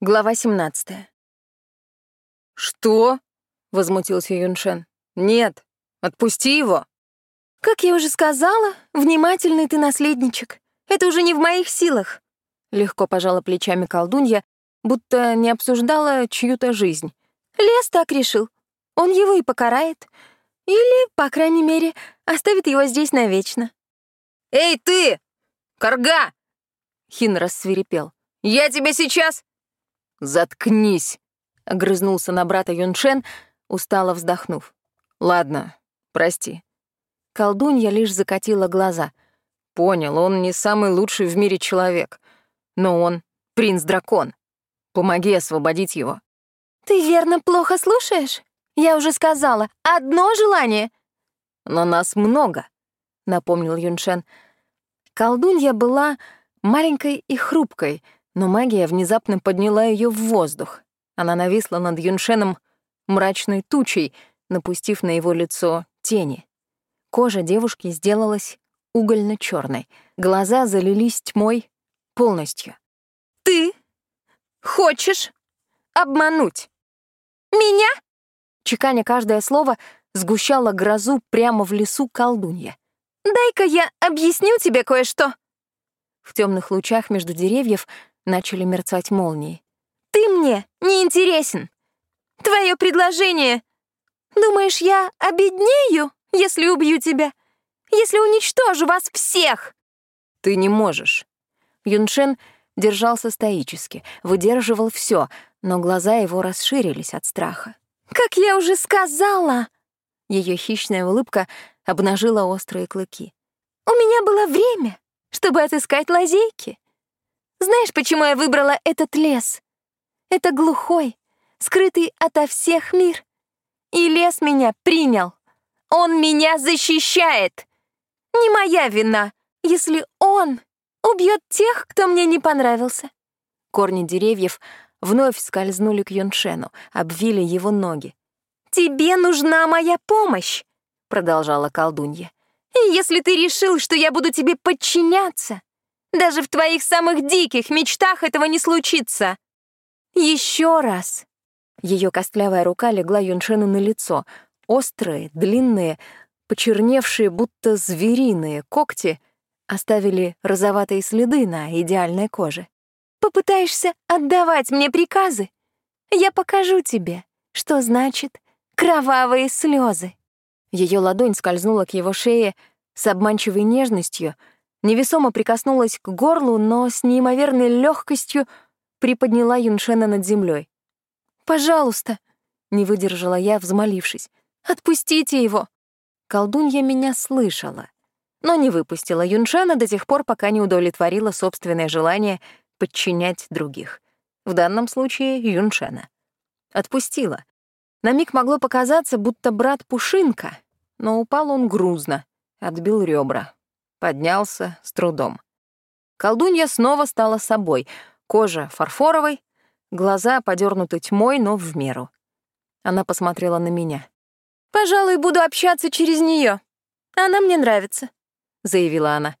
Глава 17. «Что?» — возмутился Юншен. «Нет, отпусти его». «Как я уже сказала, внимательный ты наследничек. Это уже не в моих силах». Легко пожала плечами колдунья, будто не обсуждала чью-то жизнь. Лес так решил. Он его и покарает. Или, по крайней мере, оставит его здесь навечно. «Эй, ты! Карга!» Хин рассвирепел. «Я тебя сейчас...» «Заткнись!» — огрызнулся на брата Юншен, устало вздохнув. «Ладно, прости». Колдунья лишь закатила глаза. «Понял, он не самый лучший в мире человек, но он принц-дракон. Помоги освободить его». «Ты верно плохо слушаешь? Я уже сказала, одно желание». «Но нас много», — напомнил Юншен. Колдунья была маленькой и хрупкой — но магия внезапно подняла ее в воздух. Она нависла над Юншеном мрачной тучей, напустив на его лицо тени. Кожа девушки сделалась угольно черной глаза залились тьмой полностью. «Ты хочешь обмануть меня?» Чеканя каждое слово, сгущала грозу прямо в лесу колдунья. «Дай-ка я объясню тебе кое-что». В темных лучах между деревьев начали мерцать молнии. «Ты мне не интересен. Твое предложение. Думаешь, я обеднею, если убью тебя? Если уничтожу вас всех?» «Ты не можешь». Юншен держался стоически, выдерживал все, но глаза его расширились от страха. «Как я уже сказала!» Ее хищная улыбка обнажила острые клыки. «У меня было время, чтобы отыскать лазейки. Знаешь, почему я выбрала этот лес? Это глухой, скрытый ото всех мир. И лес меня принял. Он меня защищает. Не моя вина, если он убьет тех, кто мне не понравился. Корни деревьев вновь скользнули к Юншену, обвили его ноги. «Тебе нужна моя помощь», — продолжала колдунья. «И если ты решил, что я буду тебе подчиняться, даже в твоих самых диких мечтах этого не случится. Еще раз. Ее костлявая рука легла Юншену на лицо. Острые, длинные, почерневшие, будто звериные когти оставили розоватые следы на идеальной коже. Попытаешься отдавать мне приказы? Я покажу тебе, что значит кровавые слезы. Ее ладонь скользнула к его шее с обманчивой нежностью — невесомо прикоснулась к горлу, но с неимоверной легкостью приподняла Юншена над землей. «Пожалуйста», — не выдержала я, взмолившись, — «отпустите его». Колдунья меня слышала, но не выпустила Юншена до тех пор, пока не удовлетворила собственное желание подчинять других. В данном случае Юншена. Отпустила. На миг могло показаться, будто брат Пушинка, но упал он грузно, отбил ребра, Поднялся с трудом. Колдунья снова стала собой. Кожа фарфоровой, глаза подернуты тьмой, но в меру. Она посмотрела на меня. «Пожалуй, буду общаться через нее. Она мне нравится», — заявила она.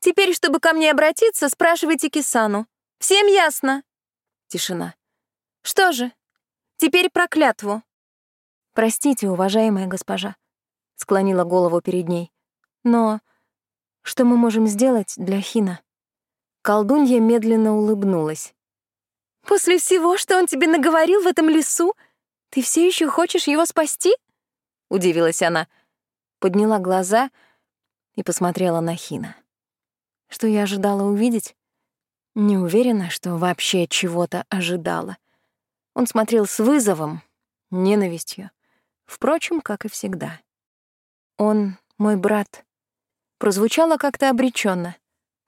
«Теперь, чтобы ко мне обратиться, спрашивайте Кисану. Всем ясно?» Тишина. «Что же, теперь про клятву». «Простите, уважаемая госпожа», — склонила голову перед ней. «Но что мы можем сделать для Хина?» Колдунья медленно улыбнулась. «После всего, что он тебе наговорил в этом лесу, ты все еще хочешь его спасти?» — удивилась она. Подняла глаза и посмотрела на Хина. Что я ожидала увидеть? Не уверена, что вообще чего-то ожидала. Он смотрел с вызовом, ненавистью. Впрочем, как и всегда. Он мой брат, прозвучало как-то обреченно.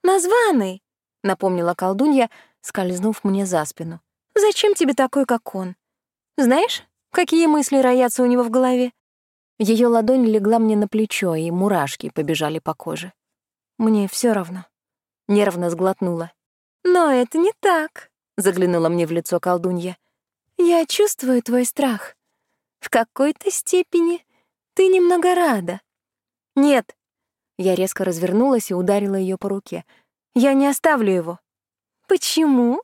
«Названный!» — напомнила колдунья, скользнув мне за спину. «Зачем тебе такой, как он? Знаешь, какие мысли роятся у него в голове?» Ее ладонь легла мне на плечо, и мурашки побежали по коже. Мне все равно. Нервно сглотнула. «Но это не так», — заглянула мне в лицо колдунья. «Я чувствую твой страх. В какой-то степени ты немного рада». «Нет», я резко развернулась и ударила ее по руке. «Я не оставлю его». «Почему?»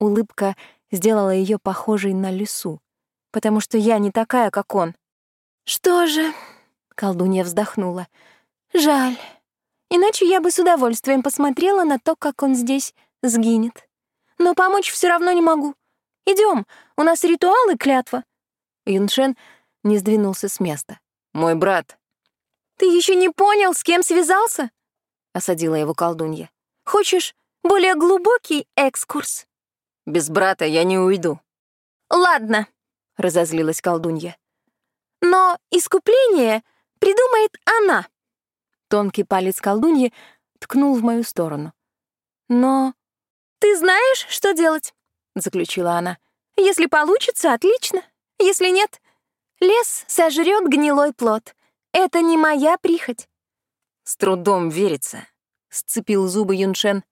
Улыбка сделала ее похожей на лису, потому что я не такая, как он. «Что же?» — колдунья вздохнула. «Жаль. Иначе я бы с удовольствием посмотрела на то, как он здесь сгинет. Но помочь все равно не могу. Идем, у нас ритуал и клятва». Юншен не сдвинулся с места. «Мой брат». «Ты еще не понял, с кем связался?» — осадила его колдунья. «Хочешь более глубокий экскурс?» «Без брата я не уйду». «Ладно», — разозлилась колдунья. «Но искупление придумает она». Тонкий палец колдуньи ткнул в мою сторону. «Но ты знаешь, что делать?» — заключила она. «Если получится, отлично. Если нет, лес сожрет гнилой плод. Это не моя прихоть». «С трудом верится», — сцепил зубы Юншен.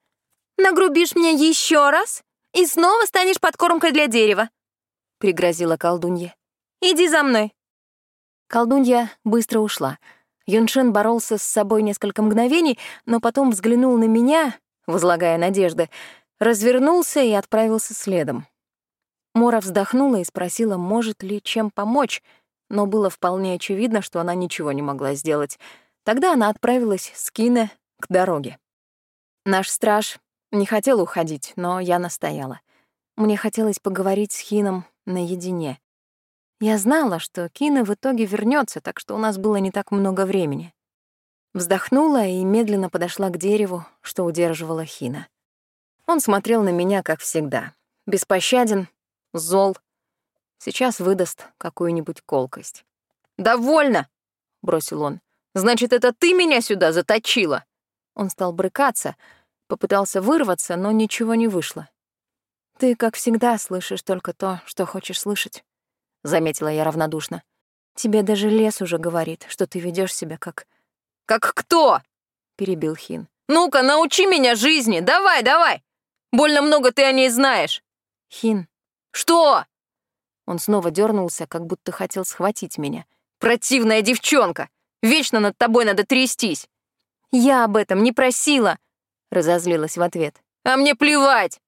«Нагрубишь мне еще раз, и снова станешь подкормкой для дерева», — пригрозила колдунья. «Иди за мной». Колдунья быстро ушла. Юншин боролся с собой несколько мгновений, но потом взглянул на меня, возлагая надежды, развернулся и отправился следом. Мора вздохнула и спросила, может ли чем помочь, но было вполне очевидно, что она ничего не могла сделать. Тогда она отправилась с Кине к дороге. Наш страж не хотел уходить, но я настояла. Мне хотелось поговорить с Хином наедине. Я знала, что Кина в итоге вернется, так что у нас было не так много времени. Вздохнула и медленно подошла к дереву, что удерживала Хина. Он смотрел на меня, как всегда. Беспощаден, зол. Сейчас выдаст какую-нибудь колкость. «Довольно!» — бросил он. «Значит, это ты меня сюда заточила?» Он стал брыкаться, попытался вырваться, но ничего не вышло. «Ты, как всегда, слышишь только то, что хочешь слышать». — заметила я равнодушно. «Тебе даже лес уже говорит, что ты ведешь себя как...» «Как кто?» — перебил Хин. «Ну-ка, научи меня жизни! Давай, давай! Больно много ты о ней знаешь!» «Хин». «Что?» Он снова дернулся, как будто хотел схватить меня. «Противная девчонка! Вечно над тобой надо трястись!» «Я об этом не просила!» — разозлилась в ответ. «А мне плевать!»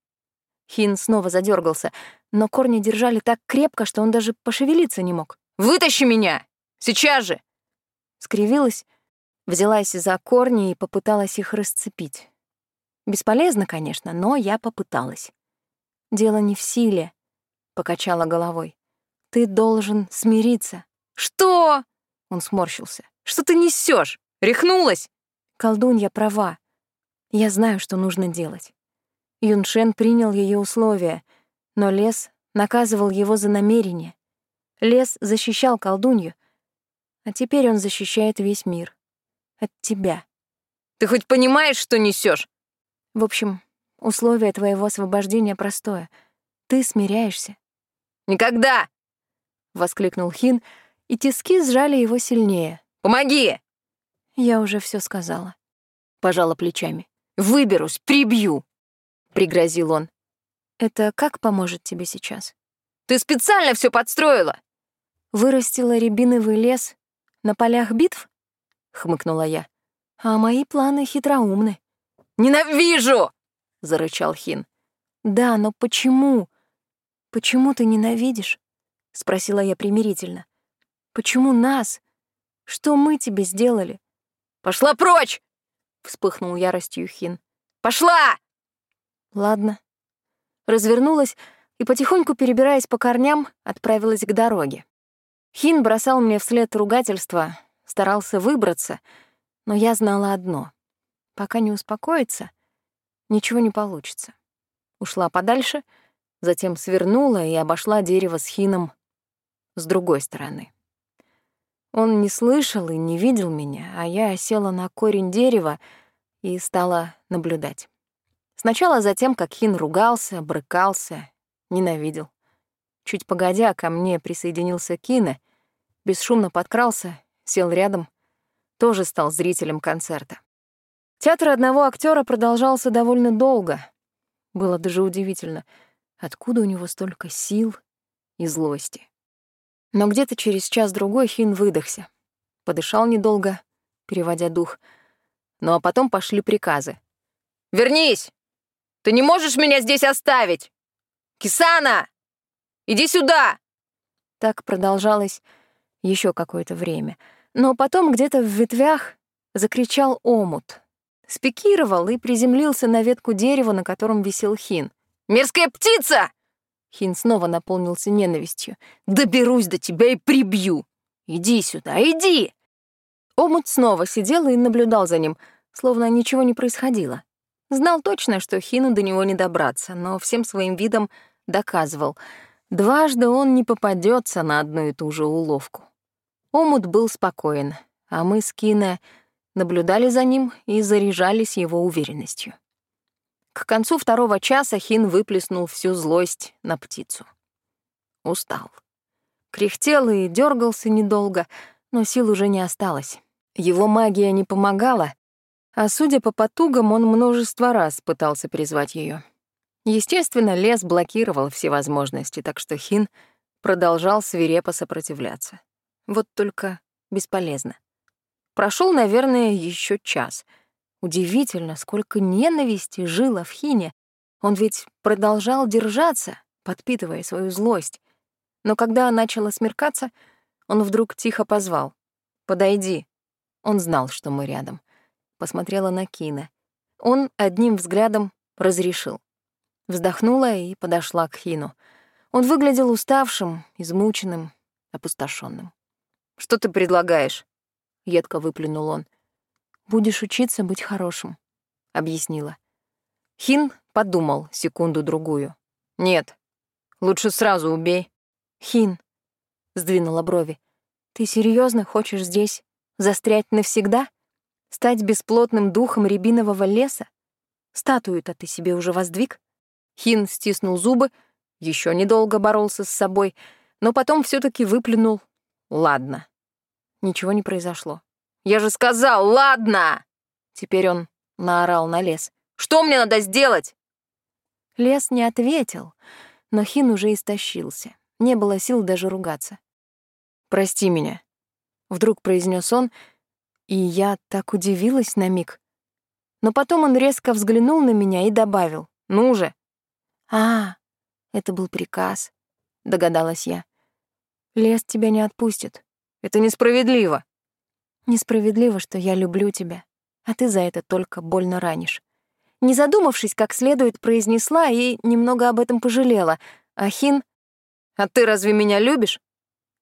Хин снова задергался, но корни держали так крепко, что он даже пошевелиться не мог. «Вытащи меня! Сейчас же!» Скривилась, взялась за корни и попыталась их расцепить. Бесполезно, конечно, но я попыталась. «Дело не в силе», — покачала головой. «Ты должен смириться». «Что?» — он сморщился. «Что ты несешь? Рехнулась?» Колдунья права. Я знаю, что нужно делать. Юншен принял ее условия, но лес наказывал его за намерение. Лес защищал колдунью, а теперь он защищает весь мир. От тебя. Ты хоть понимаешь, что несешь? В общем, условие твоего освобождения простое. Ты смиряешься. «Никогда!» — воскликнул Хин, и тиски сжали его сильнее. «Помоги!» Я уже все сказала. Пожала плечами. «Выберусь, прибью!» — пригрозил он. Это как поможет тебе сейчас? Ты специально все подстроила. Вырастила рябиновый лес на полях битв? Хмыкнула я. А мои планы хитроумны. Ненавижу! Зарычал Хин. Да, но почему? Почему ты ненавидишь? Спросила я примирительно. Почему нас? Что мы тебе сделали? Пошла прочь! Вспыхнул яростью Хин. Пошла! Ладно, развернулась и, потихоньку перебираясь по корням, отправилась к дороге. Хин бросал мне вслед ругательства, старался выбраться, но я знала одно — пока не успокоится, ничего не получится. Ушла подальше, затем свернула и обошла дерево с Хином с другой стороны. Он не слышал и не видел меня, а я села на корень дерева и стала наблюдать. Сначала за тем, как Хин ругался, брыкался, ненавидел. Чуть погодя, ко мне присоединился Кина, бесшумно подкрался, сел рядом, тоже стал зрителем концерта. Театр одного актера продолжался довольно долго. Было даже удивительно, откуда у него столько сил и злости. Но где-то через час-другой Хин выдохся. Подышал недолго, переводя дух. Ну а потом пошли приказы. «Вернись! Ты не можешь меня здесь оставить!» Кисана! Иди сюда!» Так продолжалось еще какое-то время. Но потом где-то в ветвях закричал омут. Спикировал и приземлился на ветку дерева, на котором висел хин. «Мерзкая птица!» Хин снова наполнился ненавистью. «Доберусь до тебя и прибью! Иди сюда, иди!» Омут снова сидел и наблюдал за ним, словно ничего не происходило. Знал точно, что Хину до него не добраться, но всем своим видом доказывал. Дважды он не попадется на одну и ту же уловку. Омут был спокоен, а мы с Кине наблюдали за ним и заряжались его уверенностью. К концу второго часа Хин выплеснул всю злость на птицу. Устал. Кряхтел и дергался недолго, но сил уже не осталось. Его магия не помогала, а судя по потугам, он множество раз пытался призвать ее. Естественно, лес блокировал все возможности, так что Хин продолжал свирепо сопротивляться. Вот только бесполезно. Прошел, наверное, еще час. Удивительно, сколько ненависти жило в Хине. Он ведь продолжал держаться, подпитывая свою злость. Но когда начало смеркаться, он вдруг тихо позвал. «Подойди». Он знал, что мы рядом. Посмотрела на Кина. Он одним взглядом разрешил. Вздохнула и подошла к Хину. Он выглядел уставшим, измученным, опустошенным. Что ты предлагаешь? Едко выплюнул он. Будешь учиться быть хорошим, объяснила. Хин подумал секунду-другую. Нет, лучше сразу убей. Хин, сдвинула брови. Ты серьезно хочешь здесь застрять навсегда? Стать бесплотным духом рябинового леса? Статую-то ты себе уже воздвиг? Хин стиснул зубы, еще недолго боролся с собой, но потом все таки выплюнул Ладно. Ничего не произошло. Я же сказал, ладно! Теперь он наорал на лес. Что мне надо сделать? Лес не ответил, но Хин уже истощился. Не было сил даже ругаться. «Прости меня», — вдруг произнес он, и я так удивилась на миг. Но потом он резко взглянул на меня и добавил. «Ну же!» «А, это был приказ», — догадалась я. Лес тебя не отпустит. Это несправедливо. Несправедливо, что я люблю тебя, а ты за это только больно ранишь. Не задумавшись, как следует, произнесла и немного об этом пожалела. Ахин... «А ты разве меня любишь?»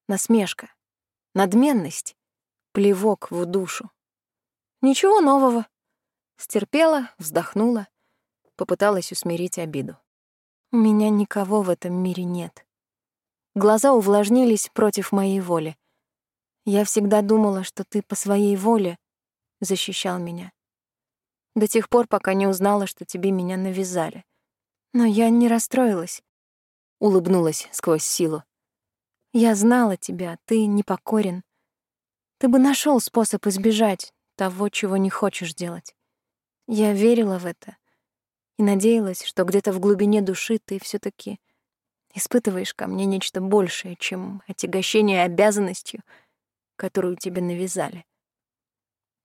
Насмешка. Надменность. Плевок в душу. Ничего нового. Стерпела, вздохнула, попыталась усмирить обиду. У меня никого в этом мире нет. Глаза увлажнились против моей воли. Я всегда думала, что ты по своей воле защищал меня. До тех пор, пока не узнала, что тебе меня навязали. Но я не расстроилась. Улыбнулась сквозь силу. Я знала тебя, ты непокорен. Ты бы нашел способ избежать того, чего не хочешь делать. Я верила в это и надеялась, что где-то в глубине души ты все таки испытываешь ко мне нечто большее, чем отягощение обязанностью, которую тебе навязали.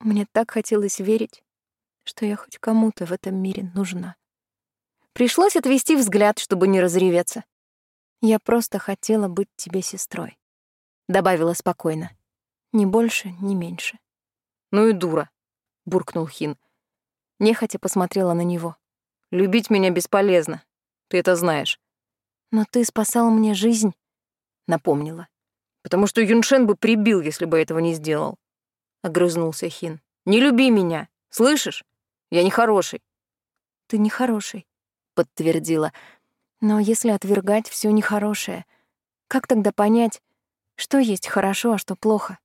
Мне так хотелось верить, что я хоть кому-то в этом мире нужна. Пришлось отвести взгляд, чтобы не разреветься. Я просто хотела быть тебе сестрой, добавила спокойно. Ни больше, ни меньше. Ну и дура, буркнул Хин. Нехотя посмотрела на него. Любить меня бесполезно. Ты это знаешь. «Но ты спасал мне жизнь», — напомнила. «Потому что Юншен бы прибил, если бы этого не сделал», — огрызнулся Хин. «Не люби меня, слышишь? Я не хороший». «Ты не хороший», — подтвердила. «Но если отвергать все нехорошее, как тогда понять, что есть хорошо, а что плохо?»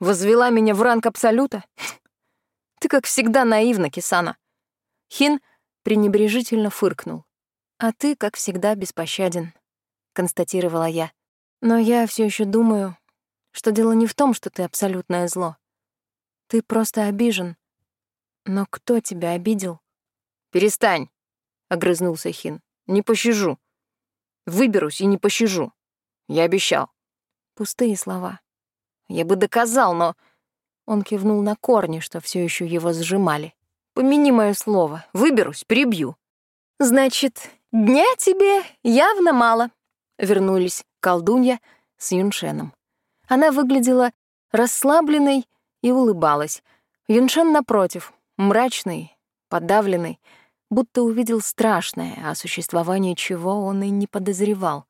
«Возвела меня в ранг Абсолюта? Ты, как всегда, наивна, Кисана». Хин пренебрежительно фыркнул. «А ты, как всегда, беспощаден», — констатировала я. «Но я все еще думаю, что дело не в том, что ты абсолютное зло. Ты просто обижен. Но кто тебя обидел?» «Перестань», — огрызнулся Хин. «Не пощажу. Выберусь и не пощажу. Я обещал». Пустые слова. Я бы доказал, но... Он кивнул на корни, что все еще его сжимали. «Помяни мое слово. Выберусь, прибью». «Значит, «Дня тебе явно мало», — вернулись колдунья с Юншеном. Она выглядела расслабленной и улыбалась. Юншен, напротив, мрачный, подавленный, будто увидел страшное, о существовании чего он и не подозревал.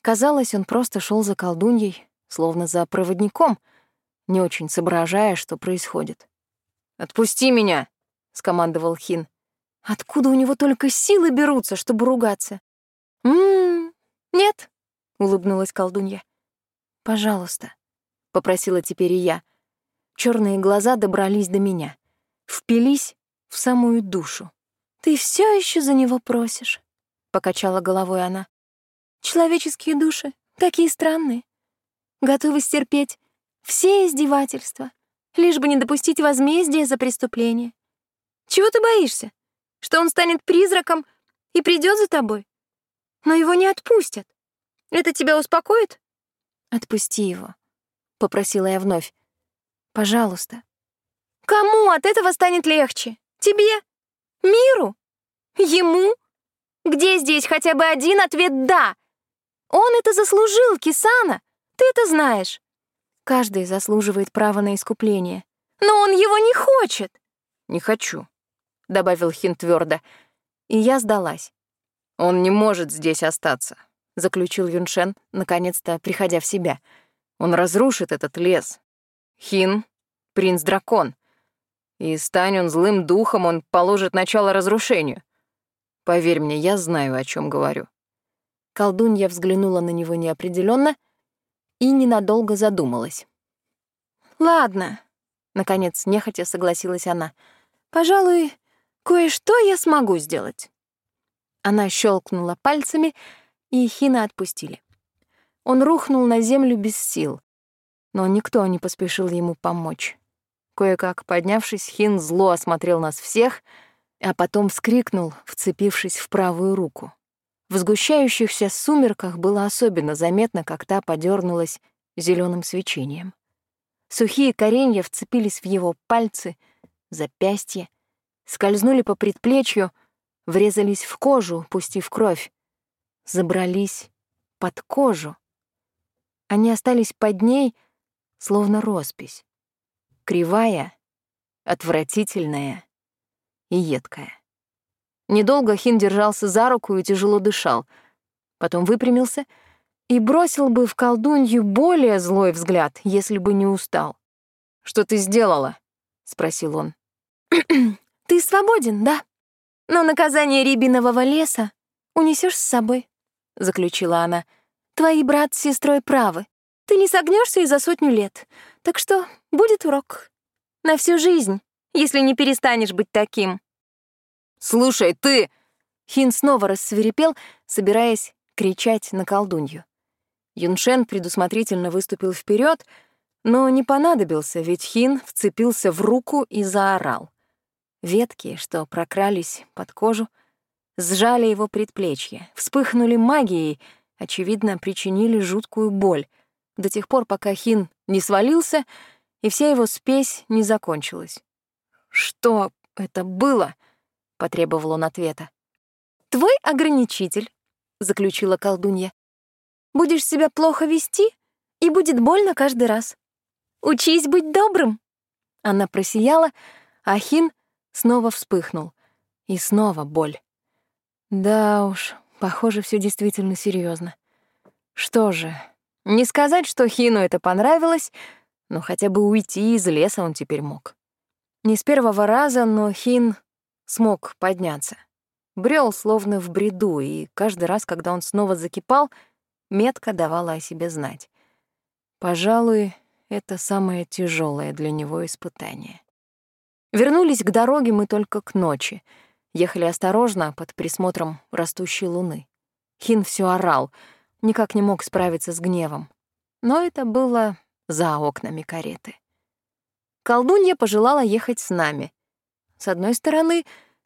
Казалось, он просто шел за колдуньей, словно за проводником, не очень соображая, что происходит. «Отпусти меня!» — скомандовал Хин. Откуда у него только силы берутся, чтобы ругаться? «М-м, нет», — улыбнулась колдунья. «Пожалуйста», — попросила теперь и я. Черные глаза добрались до меня, впились в самую душу. «Ты все еще за него просишь?» — покачала головой она. «Человеческие души такие странные. Готовы стерпеть все издевательства, лишь бы не допустить возмездия за преступление. Чего ты боишься? что он станет призраком и придет за тобой. Но его не отпустят. Это тебя успокоит? Отпусти его, попросила я вновь. Пожалуйста. Кому от этого станет легче? Тебе? Миру? Ему? Где здесь хотя бы один ответ «да»? Он это заслужил, Кисана. Ты это знаешь. Каждый заслуживает права на искупление. Но он его не хочет. Не хочу. — добавил Хин твердо. И я сдалась. «Он не может здесь остаться», — заключил Юншен, наконец-то приходя в себя. «Он разрушит этот лес. Хин — принц-дракон. И стань он злым духом, он положит начало разрушению. Поверь мне, я знаю, о чем говорю». Колдунья взглянула на него неопределенно и ненадолго задумалась. «Ладно», — наконец нехотя согласилась она. «Пожалуй, Кое-что я смогу сделать. Она щелкнула пальцами, и Хина отпустили. Он рухнул на землю без сил, но никто не поспешил ему помочь. Кое-как поднявшись, Хин зло осмотрел нас всех, а потом вскрикнул, вцепившись в правую руку. В сгущающихся сумерках было особенно заметно, как та подернулась зеленым свечением. Сухие коренья вцепились в его пальцы, запястья, скользнули по предплечью, врезались в кожу, пустив кровь, забрались под кожу. Они остались под ней, словно роспись, кривая, отвратительная и едкая. Недолго Хин держался за руку и тяжело дышал, потом выпрямился и бросил бы в колдунью более злой взгляд, если бы не устал. «Что ты сделала?» — спросил он. Ты свободен, да? Но наказание рябинового леса унесешь с собой, — заключила она. Твои брат с сестрой правы. Ты не согнешься и за сотню лет. Так что будет урок. На всю жизнь, если не перестанешь быть таким. «Слушай, ты...» Хин снова рассверепел, собираясь кричать на колдунью. Юншен предусмотрительно выступил вперед, но не понадобился, ведь Хин вцепился в руку и заорал. Ветки, что прокрались под кожу, сжали его предплечье, вспыхнули магией, очевидно, причинили жуткую боль, до тех пор, пока Хин не свалился, и вся его спесь не закончилась. «Что это было?» — потребовал он ответа. «Твой ограничитель», — заключила колдунья. «Будешь себя плохо вести, и будет больно каждый раз. Учись быть добрым». Она просияла, а Хин снова вспыхнул. И снова боль. Да уж, похоже, все действительно серьезно. Что же, не сказать, что Хину это понравилось, но хотя бы уйти из леса он теперь мог. Не с первого раза, но Хин смог подняться. Брел словно в бреду, и каждый раз, когда он снова закипал, метка давала о себе знать. Пожалуй, это самое тяжелое для него испытание. Вернулись к дороге мы только к ночи. Ехали осторожно, под присмотром растущей луны. Хин все орал, никак не мог справиться с гневом. Но это было за окнами кареты. Колдунья пожелала ехать с нами. С одной стороны,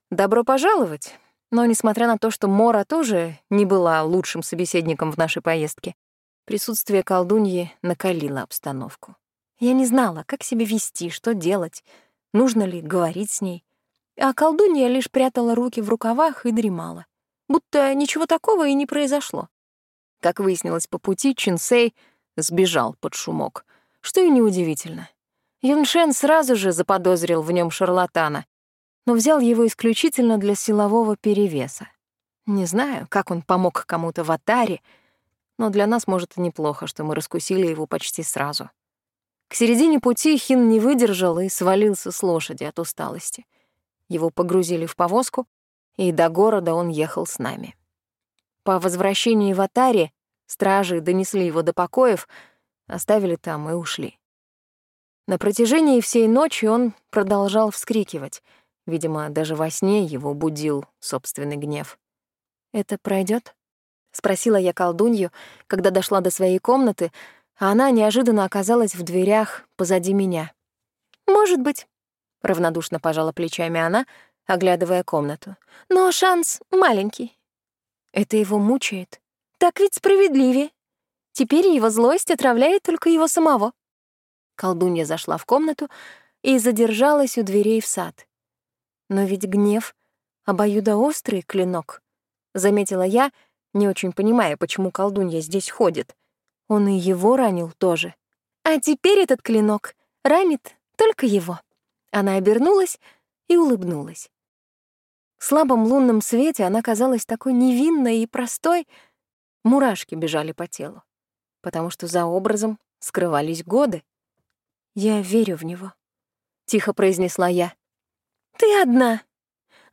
добро пожаловать, но, несмотря на то, что Мора тоже не была лучшим собеседником в нашей поездке, присутствие колдуньи накалило обстановку. Я не знала, как себя вести, что делать — нужно ли говорить с ней. А колдунья лишь прятала руки в рукавах и дремала. будто ничего такого и не произошло. Как выяснилось по пути, Чинсей сбежал под шумок, что и неудивительно. Юншен сразу же заподозрил в нем шарлатана, но взял его исключительно для силового перевеса. Не знаю, как он помог кому-то в Атаре, но для нас, может, и неплохо, что мы раскусили его почти сразу. К середине пути Хин не выдержал и свалился с лошади от усталости. Его погрузили в повозку, и до города он ехал с нами. По возвращении в Атаре стражи донесли его до покоев, оставили там и ушли. На протяжении всей ночи он продолжал вскрикивать. Видимо, даже во сне его будил собственный гнев. «Это пройдет? спросила я колдунью, когда дошла до своей комнаты, а она неожиданно оказалась в дверях позади меня. «Может быть», — равнодушно пожала плечами она, оглядывая комнату. «Но шанс маленький. Это его мучает. Так ведь справедливее. Теперь его злость отравляет только его самого. Колдунья зашла в комнату и задержалась у дверей в сад. Но ведь гнев — обоюдоострый клинок, — заметила я, не очень понимая, почему колдунья здесь ходит. Он и его ранил тоже. А теперь этот клинок ранит только его. Она обернулась и улыбнулась. В слабом лунном свете она казалась такой невинной и простой. Мурашки бежали по телу, потому что за образом скрывались годы. «Я верю в него», — тихо произнесла я. «Ты одна,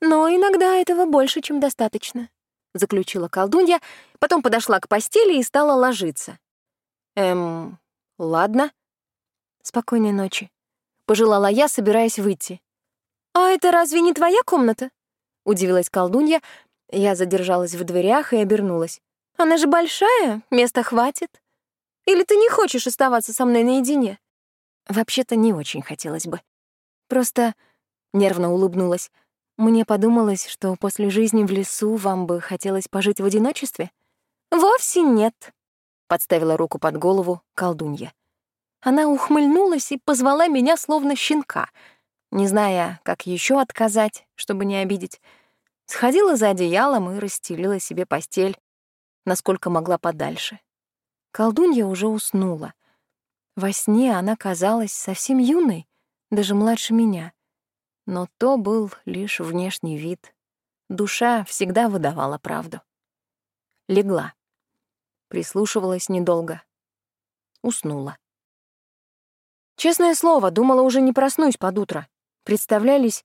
но иногда этого больше, чем достаточно», — заключила колдунья, потом подошла к постели и стала ложиться. «Эм, ладно». «Спокойной ночи», — пожелала я, собираясь выйти. «А это разве не твоя комната?» Удивилась колдунья. Я задержалась в дверях и обернулась. «Она же большая, места хватит. Или ты не хочешь оставаться со мной наедине?» Вообще-то не очень хотелось бы. Просто нервно улыбнулась. Мне подумалось, что после жизни в лесу вам бы хотелось пожить в одиночестве. «Вовсе нет», — подставила руку под голову колдунья. Она ухмыльнулась и позвала меня словно щенка, не зная, как еще отказать, чтобы не обидеть. Сходила за одеялом и расстелила себе постель, насколько могла подальше. Колдунья уже уснула. Во сне она казалась совсем юной, даже младше меня. Но то был лишь внешний вид. Душа всегда выдавала правду. Легла. Прислушивалась недолго. Уснула. Честное слово, думала, уже не проснусь под утро. Представлялись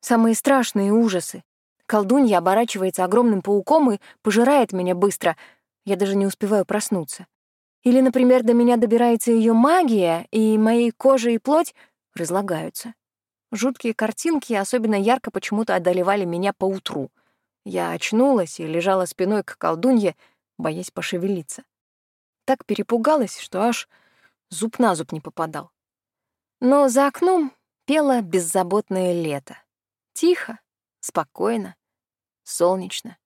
самые страшные ужасы. Колдунья оборачивается огромным пауком и пожирает меня быстро. Я даже не успеваю проснуться. Или, например, до меня добирается ее магия, и моей кожа и плоть разлагаются. Жуткие картинки особенно ярко почему-то одолевали меня по утру. Я очнулась и лежала спиной к колдунье, боясь пошевелиться. Так перепугалась, что аж зуб на зуб не попадал. Но за окном пело беззаботное лето. Тихо, спокойно, солнечно.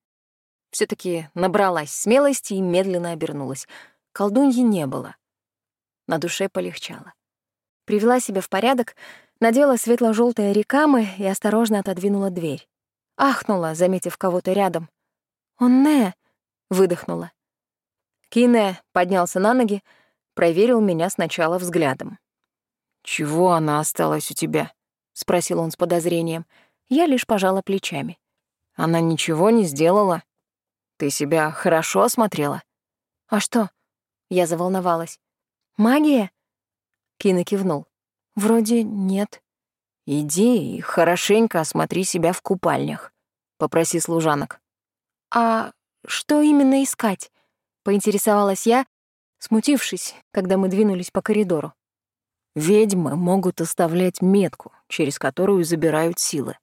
все таки набралась смелости и медленно обернулась. Колдуньи не было. На душе полегчало. Привела себя в порядок, надела светло желтые рекамы и осторожно отодвинула дверь. Ахнула, заметив кого-то рядом. «Он не!» — выдохнула. Кине поднялся на ноги, проверил меня сначала взглядом. «Чего она осталась у тебя?» — спросил он с подозрением. Я лишь пожала плечами. «Она ничего не сделала? Ты себя хорошо осмотрела?» «А что?» — я заволновалась. «Магия?» Кина кивнул. «Вроде нет». «Иди и хорошенько осмотри себя в купальнях», — попроси служанок. «А что именно искать?» — поинтересовалась я, смутившись, когда мы двинулись по коридору. «Ведьмы могут оставлять метку, через которую забирают силы.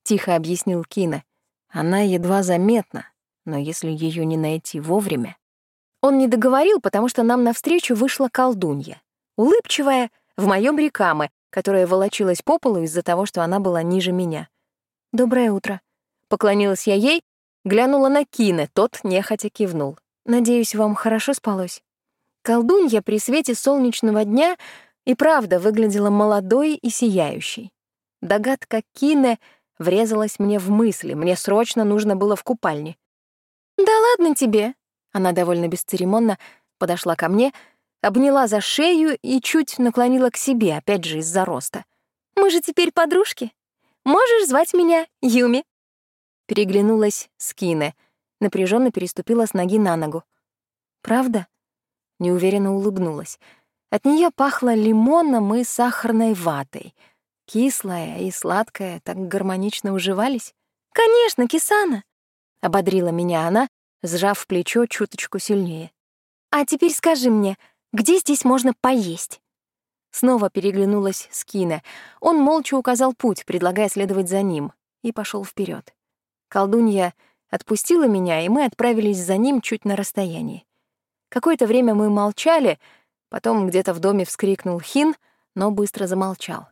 — тихо объяснил Кина. «Она едва заметна, но если ее не найти вовремя...» Он не договорил, потому что нам навстречу вышла колдунья. Улыбчивая, в моем рекаме, которая волочилась по полу из-за того, что она была ниже меня. «Доброе утро». Поклонилась я ей, глянула на Кина, тот нехотя кивнул. «Надеюсь, вам хорошо спалось?» Колдунья при свете солнечного дня и правда выглядела молодой и сияющей. Догадка Кине — врезалась мне в мысли, мне срочно нужно было в купальне. «Да ладно тебе!» Она довольно бесцеремонно подошла ко мне, обняла за шею и чуть наклонила к себе, опять же из-за роста. «Мы же теперь подружки. Можешь звать меня Юми?» Переглянулась с Кине, напряженно переступила с ноги на ногу. «Правда?» Неуверенно улыбнулась. От нее пахло лимоном и сахарной ватой. Кислая и сладкая так гармонично уживались. «Конечно, Кисана!» — ободрила меня она, сжав плечо чуточку сильнее. «А теперь скажи мне, где здесь можно поесть?» Снова переглянулась с Кине. Он молча указал путь, предлагая следовать за ним, и пошел вперед. Колдунья отпустила меня, и мы отправились за ним чуть на расстоянии. Какое-то время мы молчали, потом где-то в доме вскрикнул Хин, но быстро замолчал.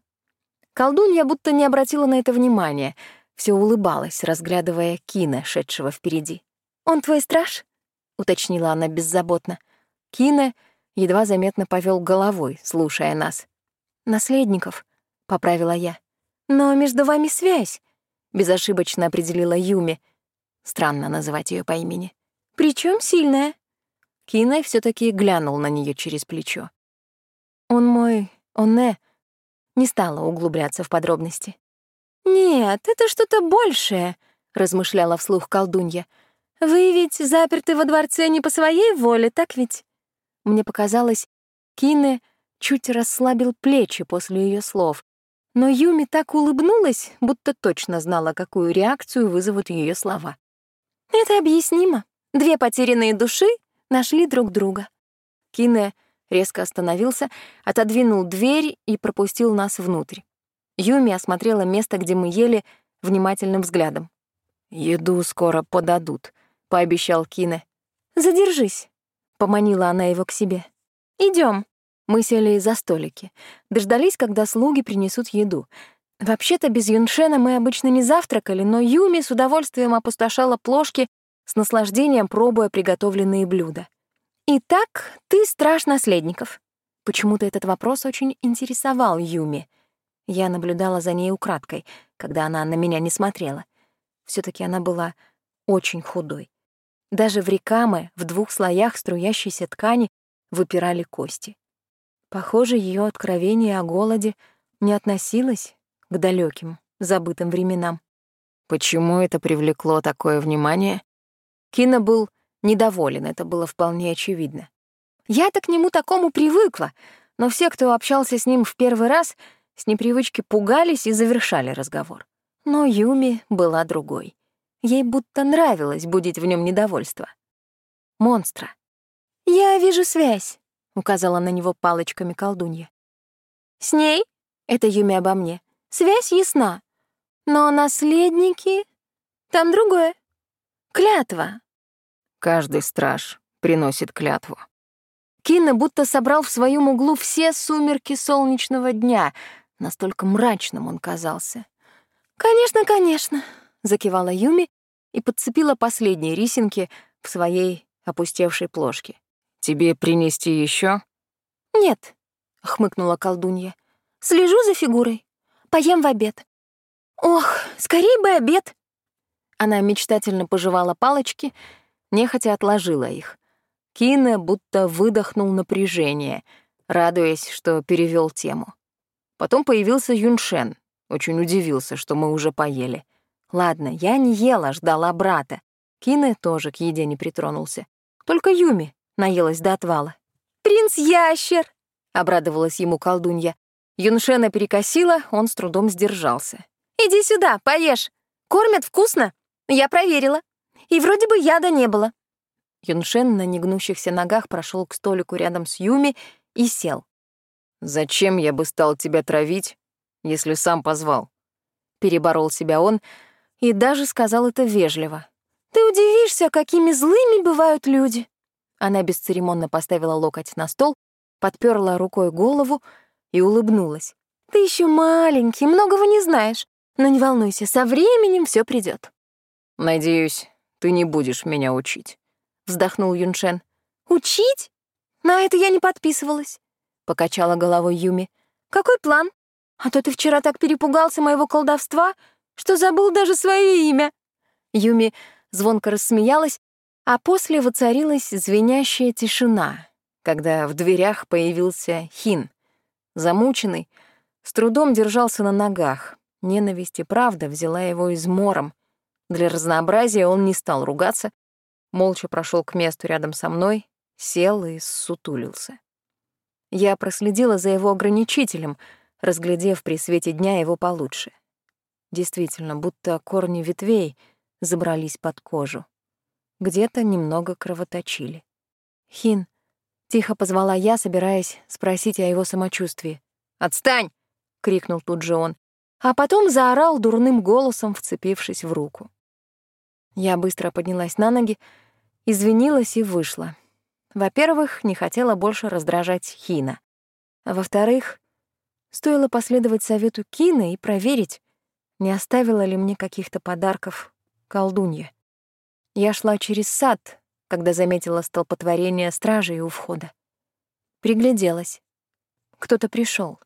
Колдунья будто не обратила на это внимания, все улыбалась, разглядывая Кина, шедшего впереди. «Он твой страж?» — уточнила она беззаботно. Кина едва заметно повел головой, слушая нас. «Наследников», — поправила я. «Но между вами связь», — безошибочно определила Юми. Странно называть ее по имени. Причем сильная. Кинай все таки глянул на нее через плечо. «Он мой... он не...» Не стала углубляться в подробности. «Нет, это что-то большее», — размышляла вслух колдунья. «Вы ведь заперты во дворце не по своей воле, так ведь?» Мне показалось, Кине чуть расслабил плечи после ее слов, но Юми так улыбнулась, будто точно знала, какую реакцию вызовут ее слова. «Это объяснимо. Две потерянные души нашли друг друга. Кине резко остановился, отодвинул дверь и пропустил нас внутрь. Юми осмотрела место, где мы ели, внимательным взглядом. «Еду скоро подадут», — пообещал Кине. «Задержись», — поманила она его к себе. Идем. Мы сели за столики. Дождались, когда слуги принесут еду. Вообще-то без Юншена мы обычно не завтракали, но Юми с удовольствием опустошала плошки с наслаждением пробуя приготовленные блюда. «Итак, ты страж наследников». Почему-то этот вопрос очень интересовал Юми. Я наблюдала за ней украдкой, когда она на меня не смотрела. все таки она была очень худой. Даже в рекаме в двух слоях струящейся ткани выпирали кости. Похоже, ее откровение о голоде не относилось к далеким, забытым временам. Почему это привлекло такое внимание? Кина был недоволен, это было вполне очевидно. Я-то к нему такому привыкла, но все, кто общался с ним в первый раз, с непривычки пугались и завершали разговор. Но Юми была другой. Ей будто нравилось будить в нем недовольство. Монстра. «Я вижу связь», — указала на него палочками колдунья. «С ней?» — это Юми обо мне. «Связь ясна. Но наследники... Там другое. Клятва. Каждый страж приносит клятву. Кинна будто собрал в своем углу все сумерки солнечного дня. Настолько мрачным он казался. «Конечно, конечно», — закивала Юми и подцепила последние рисинки в своей опустевшей плошке. «Тебе принести еще? «Нет», — хмыкнула колдунья. «Слежу за фигурой. Поем в обед». «Ох, скорее бы обед!» Она мечтательно пожевала палочки, нехотя отложила их. Кине будто выдохнул напряжение, радуясь, что перевел тему. Потом появился Юншен, очень удивился, что мы уже поели. Ладно, я не ела, ждала брата. Кине тоже к еде не притронулся. Только Юми наелась до отвала. «Принц-ящер!» — обрадовалась ему колдунья. Юншена перекосила, он с трудом сдержался. «Иди сюда, поешь. Кормят вкусно. Я проверила. И вроде бы яда не было». Юншен на негнущихся ногах прошел к столику рядом с Юми и сел. «Зачем я бы стал тебя травить, если сам позвал?» Переборол себя он и даже сказал это вежливо. «Ты удивишься, какими злыми бывают люди!» Она бесцеремонно поставила локоть на стол, подперла рукой голову и улыбнулась. «Ты еще маленький, многого не знаешь, но не волнуйся, со временем все придет. «Надеюсь, ты не будешь меня учить», — вздохнул Юншен. «Учить? На это я не подписывалась», — покачала головой Юми. «Какой план? А то ты вчера так перепугался моего колдовства, что забыл даже свое имя». Юми звонко рассмеялась, А после воцарилась звенящая тишина, когда в дверях появился Хин, замученный, с трудом держался на ногах. Ненависть и правда взяла его измором. Для разнообразия он не стал ругаться, молча прошел к месту рядом со мной, сел и сутулился. Я проследила за его ограничителем, разглядев при свете дня его получше. Действительно, будто корни ветвей забрались под кожу. Где-то немного кровоточили. «Хин», — тихо позвала я, собираясь спросить о его самочувствии. «Отстань!» — крикнул тут же он, а потом заорал дурным голосом, вцепившись в руку. Я быстро поднялась на ноги, извинилась и вышла. Во-первых, не хотела больше раздражать Хина. Во-вторых, стоило последовать совету Кина и проверить, не оставила ли мне каких-то подарков колдунья. Я шла через сад, когда заметила столпотворение стражей у входа. Пригляделась. Кто-то пришел.